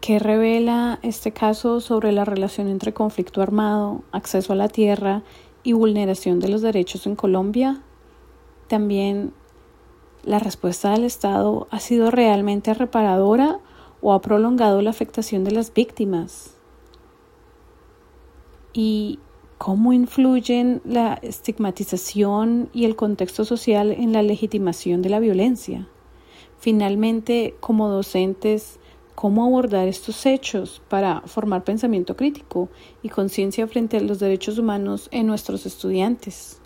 ¿Qué revela este caso sobre la relación entre conflicto armado, acceso a la tierra y vulneración de los derechos en Colombia? También, ¿la respuesta del Estado ha sido realmente reparadora o ha prolongado la afectación de las víctimas? ¿Y cómo influyen la estigmatización y el contexto social en la legitimación de la violencia? Finalmente, como docentes, cómo abordar estos hechos para formar pensamiento crítico y conciencia frente a los derechos humanos en nuestros estudiantes.